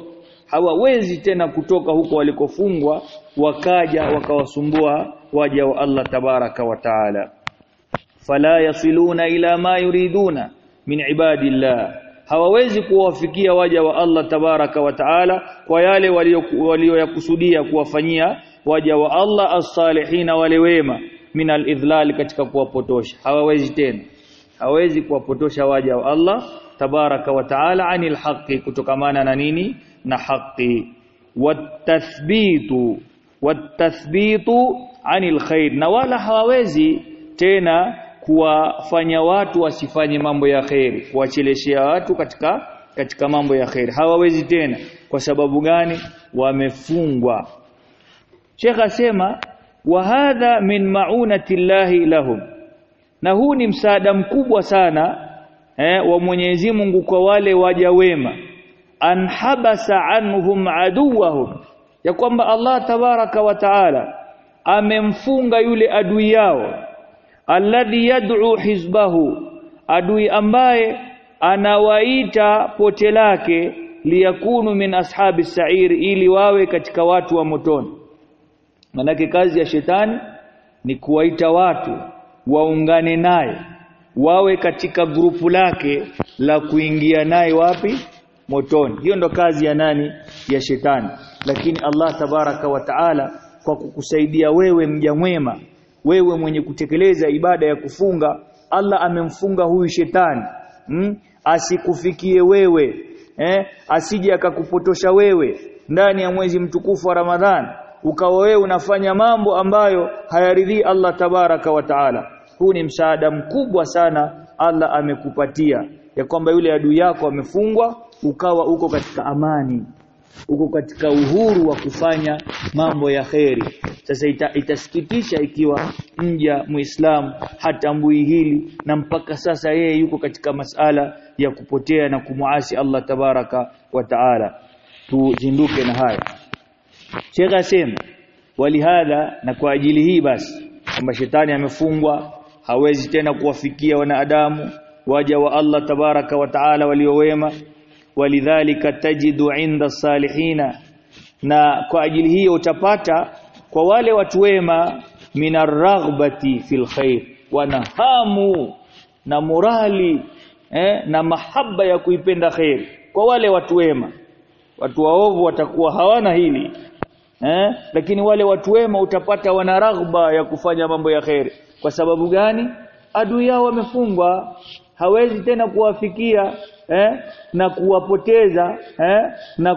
Hawawezi tena kutoka huko walikofungwa wakaja wakawasumbua waja wa Allah tabaraka wa taala. Fala yasiluna ila ma yuriduna min ibadillah hawawezi kuwafikia waja wa Allah tabaraka wa taala kwa yale walioyakusudia kuwafanyia waja wa Allah as-salihina wale wema min al-idhlal katika kuwapotosha. Hawawezi tena. Hawezi kuwapotosha waja wa Allah tabaraka wa taala anil haqqi kutokamana na nini? Na haqi watathbitu watathbitu anil khair. Na wala hawawezi tena kuwafanya watu wasifanye mambo ya khairi kuwacheleshea watu katika katika mambo ya khairi hawawezi tena. Kwa sababu gani? Wamefungwa. Sheikh asema wa hadha min maunati llahi lahum. Na huu ni msaada mkubwa sana eh, wa Mwenyezi Mungu kwa wale waja wema. Anhabasa anhum aduwahum ya kwamba Allah tabaraka wa taala amemfunga yule adui yao alladhi yad'u hizbahu adui ambaye anawaita pote lake liyakunu min ashabi sa'ir ili wawe katika watu wa motoni. Manake kazi ya shetani ni kuwaita watu waungane naye wawe katika grupu lake la kuingia naye wapi? Motoni. Hiyo ndo kazi ya nani? Ya shetani. Lakini Allah tabaraka wa taala kwa kukusaidia wewe mja mwema wewe mwenye kutekeleza ibada ya kufunga Allah amemfunga huyu shetani hmm? asikufikie wewe eh? asije akakupotosha wewe ndani ya mwezi mtukufu wa Ramadhan ukawa wewe unafanya mambo ambayo hayaridhii Allah tabaraka wa taala huu ni msaada mkubwa sana Allah amekupatia ya kwamba yule adui yako amefungwa ukawa uko katika amani uko katika uhuru wa kufanya mambo ya kheri. Sasa ita, itasikitisha ikiwa mja muislamu hatambui hili na mpaka sasa yeye yuko katika masala ya kupotea na kumuasi Allah tabaraka wa taala. Tuzinduke na haya Sheikh asema walihadha na kwa ajili hii basi kwamba shetani amefungwa hawezi tena kuwafikia wanadamu waja wa Allah tabaraka wa taala waliowema walidhalika tajidu inda salihina na kwa ajili hiyo utapata kwa wale watu wema minarghbati fil khair wana hamu na morali eh, na mahaba ya kuipenda khair. Kwa wale watu wema watu waovu watakuwa hawana hili eh, lakini wale watu wema utapata wana raghba ya kufanya mambo ya khair. Kwa sababu gani? Adui yao wamefungwa hawezi tena kuwafikia eh, na kuwapoteza eh, na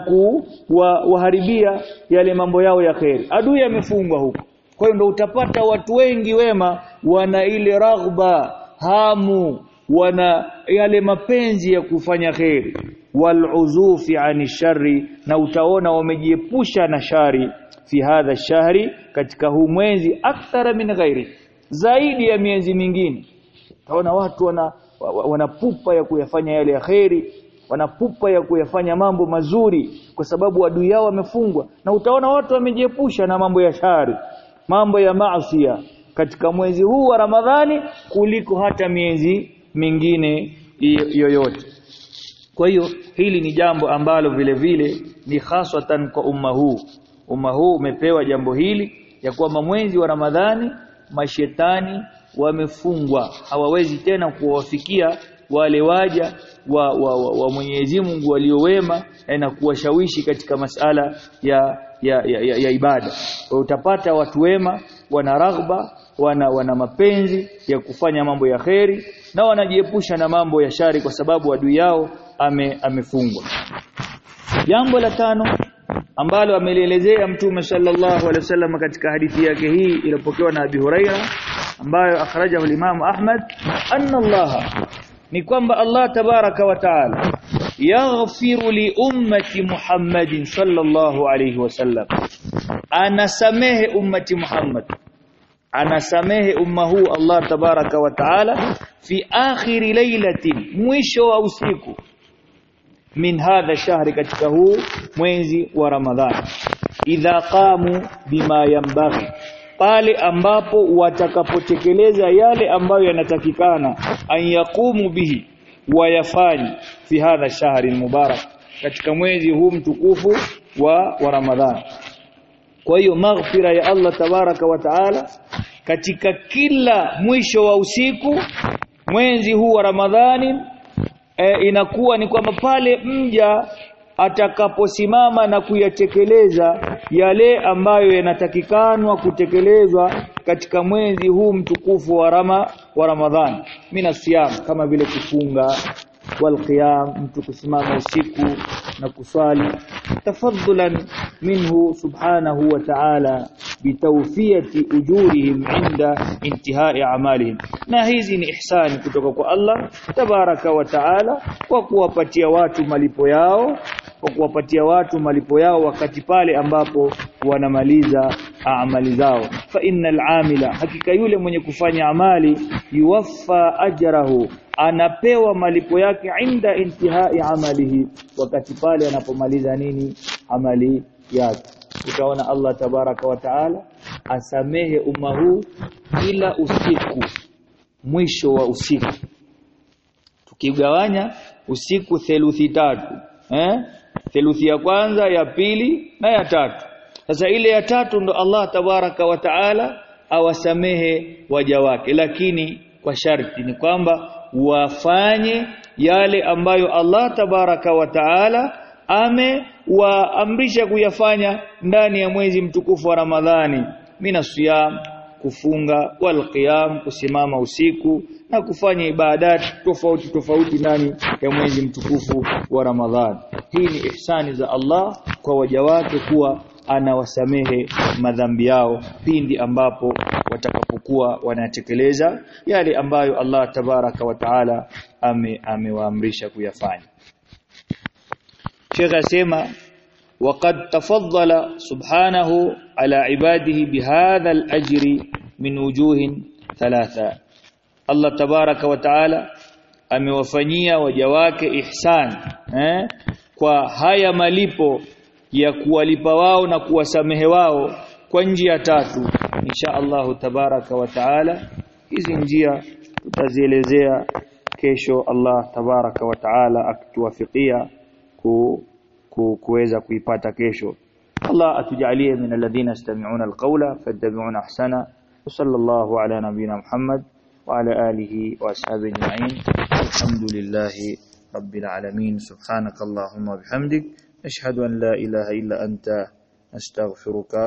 kuwaharibia yale mambo yao ya kheri adui amefungwa huko. Kwa hiyo ndio utapata watu wengi wema wana ile raghba hamu wana yale mapenzi ya kufanya kheri waluzufi ani shari na utaona wamejiepusha na shari fi hadha shahri katika huu mwezi akthara min ghairi. Zaidi ya miezi mingine. Utaona watu wana wanapupa ya kuyafanya yale ya kheri wanapupa ya kuyafanya mambo mazuri kwa sababu adui yao wamefungwa. Na utaona watu wamejiepusha na mambo ya shari mambo ya maasiya katika mwezi huu wa Ramadhani kuliko hata miezi mingine yoyote. Kwa hiyo hili ni jambo ambalo vile vile ni haswatan kwa umma huu. Umma huu umepewa jambo hili ya kwamba mwezi wa Ramadhani mashetani wamefungwa. Hawawezi tena kuwafikia wale waja wa, wa, wa, wa Mwenyezi Mungu waliowema na kuwashawishi katika masala ya ya, ya, ya, ya ibada. Utapata watu wema wana raghba wana wana mapenzi ya kufanya mambo ya kheri na wanajiepusha na mambo ya shari kwa sababu adui yao ame, amefungwa. Jambo la tano ambalo amelielezea mtume sallallahu alaihi wasallam katika hadithi yake hii iliyopokewa na Abi Huraira ambayo akhrajahu al-Imam Ahmad anna Allah ni kwamba Allah tabaraka wa taala yaghfiru li ummati Muhammadin sallallahu alaihi wasallam anasamehe ummati Muhammad anasamehe umma huu Allah tabaraka wa taala fi akhiri lailatin mwisho wa usiku min hadha shahri katika huu mwezi wa Ramadhani idha qamu bima yambaghi pale ambapo watakapotekeleza yale ambayo yanatakikana an yaqumu bihi wayafanye fi hadha shahri mubarak katika mwezi huu mtukufu wa, wa Ramadhani kwa hiyo maghfira ya Allah tabaraka wa taala katika kila mwisho wa usiku mwezi huu wa Ramadhani e, inakuwa ni kwamba pale mja atakaposimama na kuyatekeleza yale ambayo yanatakikanwa kutekelezwa katika mwezi huu mtukufu wa rama wa Ramadhani. Mina siyam kama vile kufunga walqiyam mtu kusimama usiku na kuswali tafadhulan minhu subhanahu wa ta'ala bitawfiyati ujurihim inda intihai amalihim. Na hizi ni ihsani kutoka kwa Allah tabaraka wa ta'ala kwa kuwapatia watu malipo yao kwa kuwapatia watu malipo yao wakati pale ambapo wanamaliza amali zao. Fa innal amila hakika yule mwenye kufanya amali yuwaffa ajrahu anapewa malipo yake inda intihai amalihi wakati pale anapomaliza nini? Amali yake. Utaona Allah tabaraka wa taala asamehe umma huu kila usiku mwisho wa usiku. Tukigawanya usiku theluthi tatu eh? Theluthi ya kwanza ya pili na ya tatu. Sasa ile ya tatu ndo Allah tabaraka wa taala awasamehe waja wake lakini kwa sharti ni kwamba wafanye yale ambayo Allah tabaraka wa taala amewaamrisha kuyafanya ndani ya mwezi mtukufu wa Ramadhani. Mina siyam kufunga walqiyam kusimama usiku na kufanya ibadati tofauti tofauti ndani ya mwezi mtukufu wa Ramadhani. Hii ni ihsani za Allah kwa waja wake kuwa anawasamehe madhambi yao pindi ambapo watakapokuwa wanatekeleza yale ambayo Allah tabaraka wa taala amewaamrisha kuyafanya Sheikh asema وقد تفضل سبحانه على عباده بهذا الأجر من وجوه ثلاثة الله تبارك وتعالى amewafanyia waja wake ihsan eh? kwa haya malipo ya kuwalipa wao na kuwasamehe wao kwa njia tatu insha Allahu tabaraka wa taala. Hizi njia tutazielezea kesho Allah tabaraka wa taala akituwafikia ku kuweza kuipata kesho. Allah atujalie min alladhina yastami'una alqawla fattabi'una ahsana. Wa sallallahu ala nabiyyina Muhammad wa ala alihi wa ashabihi ajma'in. Alhamdulillahi rabbil alamin. Subhanakallahumma bihamdik. Ashhadu an la ilaha illa anta. Astaghfiruka